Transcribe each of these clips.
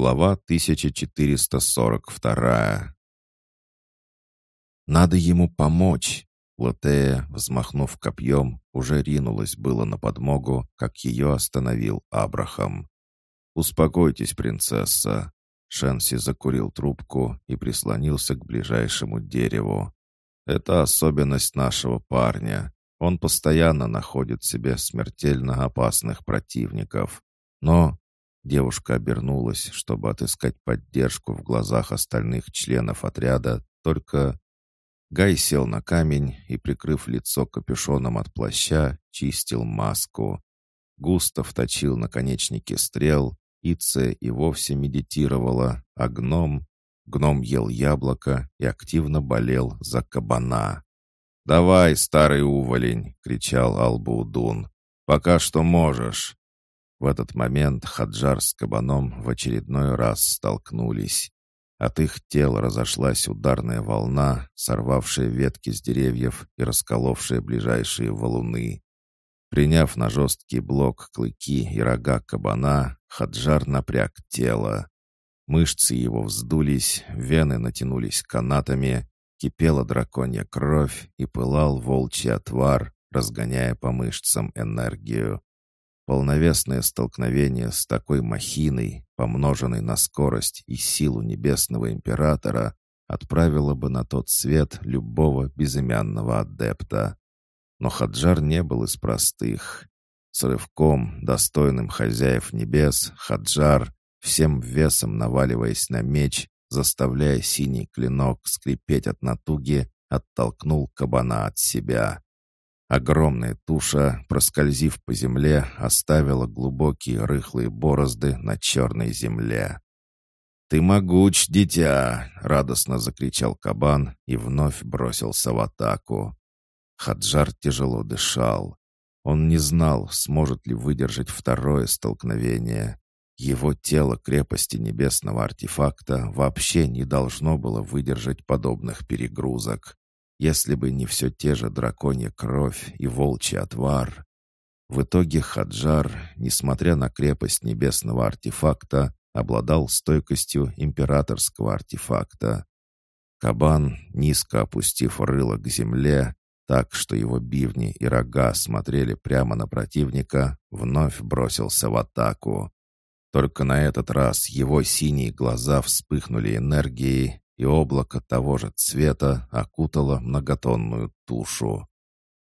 Глава 1442. «Надо ему помочь!» Латея, взмахнув копьем, уже ринулась было на подмогу, как ее остановил Абрахам. «Успокойтесь, принцесса!» Шенси закурил трубку и прислонился к ближайшему дереву. «Это особенность нашего парня. Он постоянно находит себе смертельно опасных противников. Но Девушка обернулась, чтобы отыскать поддержку в глазах остальных членов отряда, только... Гай сел на камень и, прикрыв лицо капюшоном от плаща, чистил маску. Густав точил наконечники стрел, Ице и вовсе медитировала, а гном... Гном ел яблоко и активно болел за кабана. «Давай, старый уволень!» — кричал Албаудун. «Пока что можешь!» В этот момент Хаджар с кабаном в очередной раз столкнулись. От их тел разошлась ударная волна, сорвавшая ветки с деревьев и расколовшая ближайшие валуны. Приняв на жесткий блок клыки и рога кабана, Хаджар напряг тело. Мышцы его вздулись, вены натянулись канатами, кипела драконья кровь и пылал волчий отвар, разгоняя по мышцам энергию. Полновесное столкновение с такой махиной, помноженной на скорость и силу небесного императора, отправило бы на тот свет любого безымянного адепта. Но Хаджар не был из простых. С рывком, достойным хозяев небес, Хаджар, всем весом наваливаясь на меч, заставляя синий клинок скрипеть от натуги, оттолкнул кабана от себя. Огромная туша, проскользив по земле, оставила глубокие рыхлые борозды на черной земле. «Ты могуч, дитя!» — радостно закричал кабан и вновь бросился в атаку. Хаджар тяжело дышал. Он не знал, сможет ли выдержать второе столкновение. Его тело крепости небесного артефакта вообще не должно было выдержать подобных перегрузок если бы не все те же драконья кровь и волчий отвар. В итоге Хаджар, несмотря на крепость небесного артефакта, обладал стойкостью императорского артефакта. Кабан, низко опустив рыло к земле, так что его бивни и рога смотрели прямо на противника, вновь бросился в атаку. Только на этот раз его синие глаза вспыхнули энергией, и облако того же цвета окутало многотонную тушу.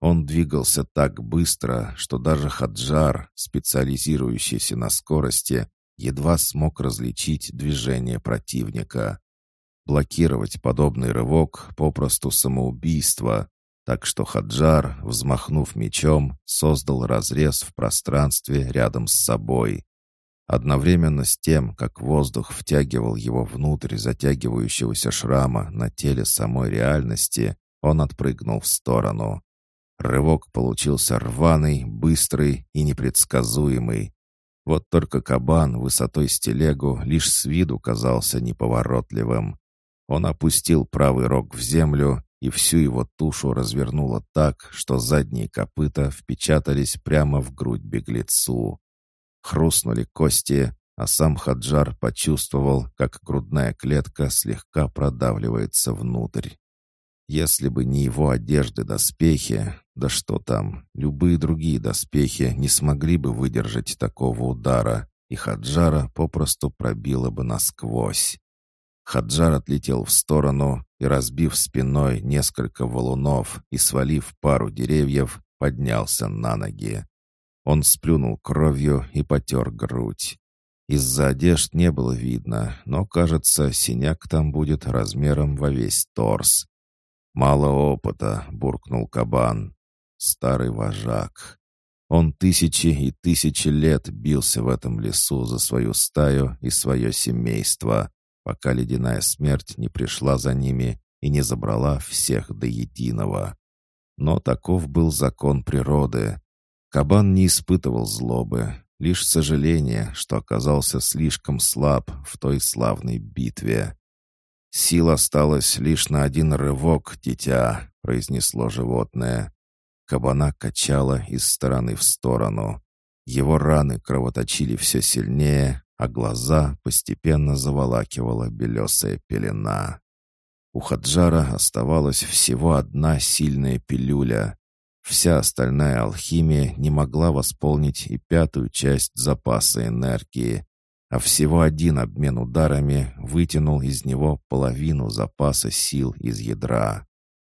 Он двигался так быстро, что даже Хаджар, специализирующийся на скорости, едва смог различить движение противника. Блокировать подобный рывок попросту самоубийство, так что Хаджар, взмахнув мечом, создал разрез в пространстве рядом с собой. Одновременно с тем, как воздух втягивал его внутрь затягивающегося шрама на теле самой реальности, он отпрыгнул в сторону. Рывок получился рваный, быстрый и непредсказуемый. Вот только кабан высотой с телегу лишь с виду казался неповоротливым. Он опустил правый рог в землю, и всю его тушу развернуло так, что задние копыта впечатались прямо в грудь беглецу. Хрустнули кости, а сам Хаджар почувствовал, как грудная клетка слегка продавливается внутрь. Если бы не его одежды-доспехи, да что там, любые другие доспехи не смогли бы выдержать такого удара, и Хаджара попросту пробило бы насквозь. Хаджар отлетел в сторону и, разбив спиной несколько валунов и свалив пару деревьев, поднялся на ноги. Он сплюнул кровью и потер грудь. Из-за одежд не было видно, но, кажется, синяк там будет размером во весь торс. «Мало опыта», — буркнул кабан. Старый вожак. Он тысячи и тысячи лет бился в этом лесу за свою стаю и свое семейство, пока ледяная смерть не пришла за ними и не забрала всех до единого. Но таков был закон природы. Кабан не испытывал злобы, лишь сожаление, что оказался слишком слаб в той славной битве. «Сил осталось лишь на один рывок, дитя», — произнесло животное. Кабана качало из стороны в сторону. Его раны кровоточили все сильнее, а глаза постепенно заволакивала белесая пелена. У Хаджара оставалась всего одна сильная пилюля. Вся остальная алхимия не могла восполнить и пятую часть запаса энергии, а всего один обмен ударами вытянул из него половину запаса сил из ядра.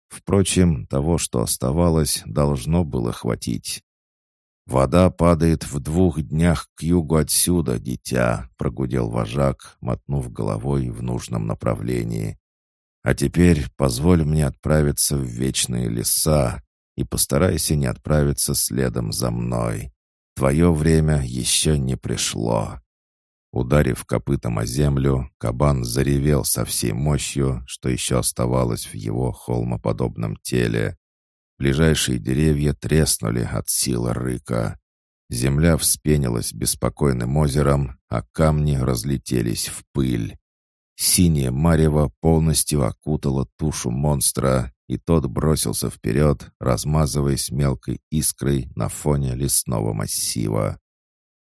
Впрочем, того, что оставалось, должно было хватить. «Вода падает в двух днях к югу отсюда, дитя», — прогудел вожак, мотнув головой в нужном направлении. «А теперь позволь мне отправиться в вечные леса и постарайся не отправиться следом за мной. Твое время еще не пришло». Ударив копытом о землю, кабан заревел со всей мощью, что еще оставалось в его холмоподобном теле. Ближайшие деревья треснули от силы рыка. Земля вспенилась беспокойным озером, а камни разлетелись в пыль. Синее марево полностью окутало тушу монстра, и тот бросился вперед, размазываясь мелкой искрой на фоне лесного массива.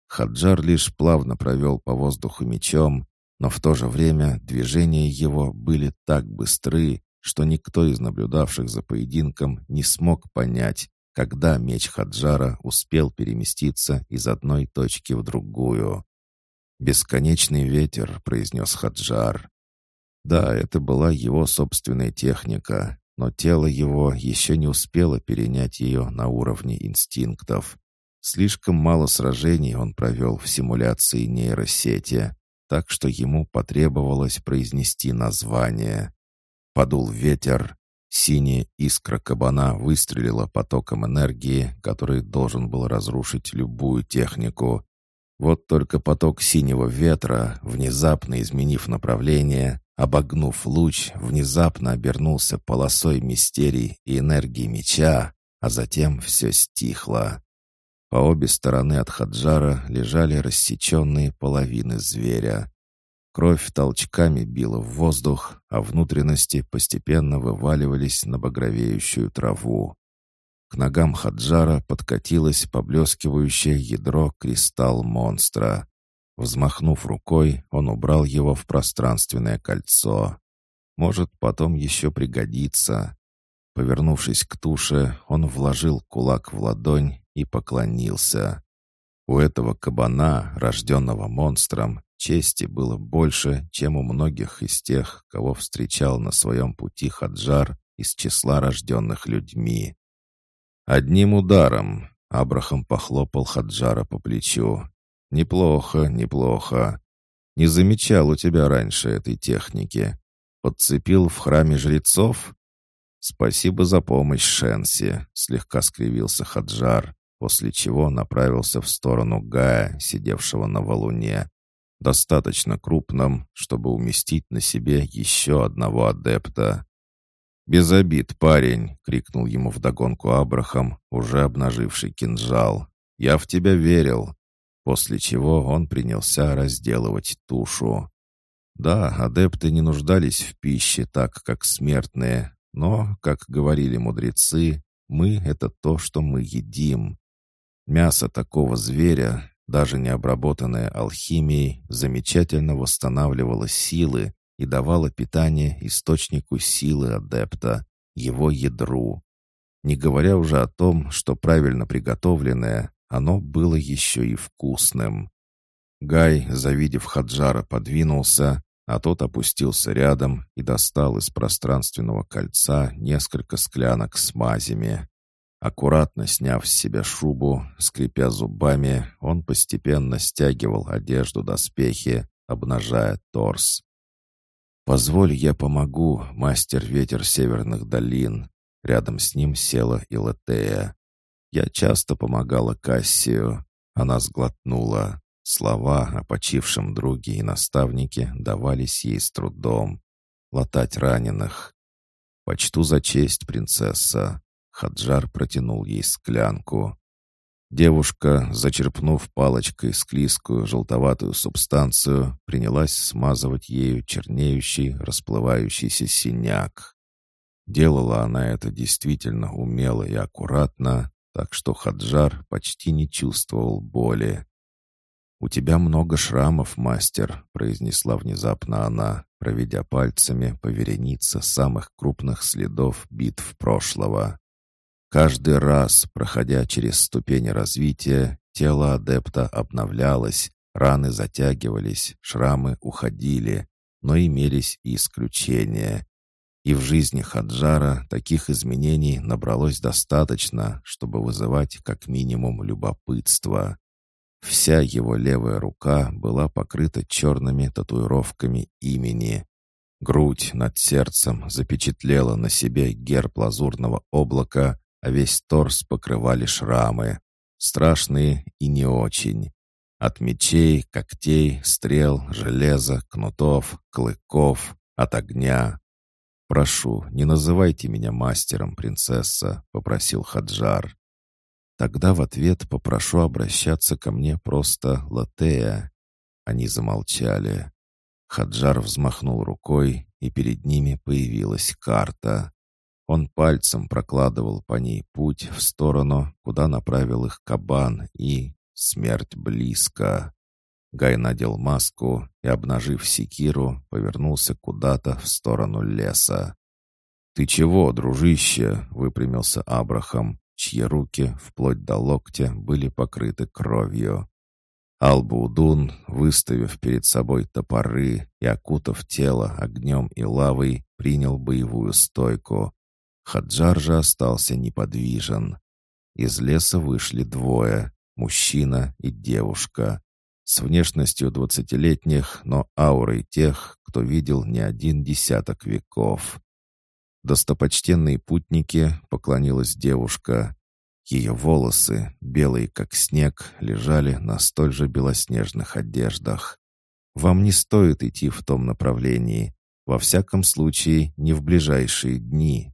Хаджар лишь плавно провел по воздуху мечом, но в то же время движения его были так быстры, что никто из наблюдавших за поединком не смог понять, когда меч Хаджара успел переместиться из одной точки в другую. «Бесконечный ветер», — произнес Хаджар. Да, это была его собственная техника, но тело его еще не успело перенять ее на уровне инстинктов. Слишком мало сражений он провел в симуляции нейросети, так что ему потребовалось произнести название. Подул ветер, синяя искра кабана выстрелила потоком энергии, который должен был разрушить любую технику. Вот только поток синего ветра, внезапно изменив направление, обогнув луч, внезапно обернулся полосой мистерий и энергии меча, а затем все стихло. По обе стороны от Хаджара лежали рассеченные половины зверя. Кровь толчками била в воздух, а внутренности постепенно вываливались на багровеющую траву. К ногам Хаджара подкатилось поблескивающее ядро кристалл монстра. Взмахнув рукой, он убрал его в пространственное кольцо. Может, потом еще пригодится. Повернувшись к туше, он вложил кулак в ладонь и поклонился. У этого кабана, рожденного монстром, чести было больше, чем у многих из тех, кого встречал на своем пути Хаджар из числа рожденных людьми. Одним ударом Абрахам похлопал Хаджара по плечу. «Неплохо, неплохо. Не замечал у тебя раньше этой техники. Подцепил в храме жрецов?» «Спасибо за помощь, Шенси», — слегка скривился Хаджар после чего направился в сторону Гая, сидевшего на валуне, достаточно крупным, чтобы уместить на себе еще одного адепта. «Без обид, парень!» — крикнул ему вдогонку Абрахам, уже обнаживший кинжал. «Я в тебя верил!» После чего он принялся разделывать тушу. Да, адепты не нуждались в пище так, как смертные, но, как говорили мудрецы, мы — это то, что мы едим. Мясо такого зверя, даже не обработанное алхимией, замечательно восстанавливало силы и давало питание источнику силы адепта, его ядру. Не говоря уже о том, что правильно приготовленное, оно было еще и вкусным. Гай, завидев Хаджара, подвинулся, а тот опустился рядом и достал из пространственного кольца несколько склянок с мазями. Аккуратно сняв с себя шубу, скрипя зубами, он постепенно стягивал одежду доспехи, обнажая торс. «Позволь, я помогу, мастер ветер северных долин». Рядом с ним села и Латея. «Я часто помогала Кассию». Она сглотнула. Слова о почившем друге и наставнике давались ей с трудом. Латать раненых. «Почту за честь, принцесса. Хаджар протянул ей склянку. Девушка, зачерпнув палочкой склизкую желтоватую субстанцию, принялась смазывать ею чернеющий, расплывающийся синяк. Делала она это действительно умело и аккуратно, так что Хаджар почти не чувствовал боли. «У тебя много шрамов, мастер», — произнесла внезапно она, проведя пальцами по веренице самых крупных следов битв прошлого. Каждый раз, проходя через ступени развития, тело адепта обновлялось, раны затягивались, шрамы уходили, но имелись и исключения. И в жизни Хаджара таких изменений набралось достаточно, чтобы вызывать как минимум любопытство. Вся его левая рука была покрыта черными татуировками имени. Грудь над сердцем запечатлела на себе герб лазурного облака, а весь торс покрывали шрамы. Страшные и не очень. От мечей, когтей, стрел, железа, кнутов, клыков, от огня. «Прошу, не называйте меня мастером, принцесса», — попросил Хаджар. Тогда в ответ попрошу обращаться ко мне просто Латея. Они замолчали. Хаджар взмахнул рукой, и перед ними появилась карта. Он пальцем прокладывал по ней путь в сторону, куда направил их кабан, и смерть близко. Гай надел маску и, обнажив секиру, повернулся куда-то в сторону леса. «Ты чего, дружище?» — выпрямился Абрахам чьи руки, вплоть до локтя, были покрыты кровью. Албаудун, выставив перед собой топоры и окутав тело огнем и лавой, принял боевую стойку. Хаджар же остался неподвижен. Из леса вышли двое — мужчина и девушка. С внешностью двадцатилетних, но аурой тех, кто видел не один десяток веков. «Достопочтенные путники», — поклонилась девушка. Ее волосы, белые как снег, лежали на столь же белоснежных одеждах. «Вам не стоит идти в том направлении. Во всяком случае, не в ближайшие дни».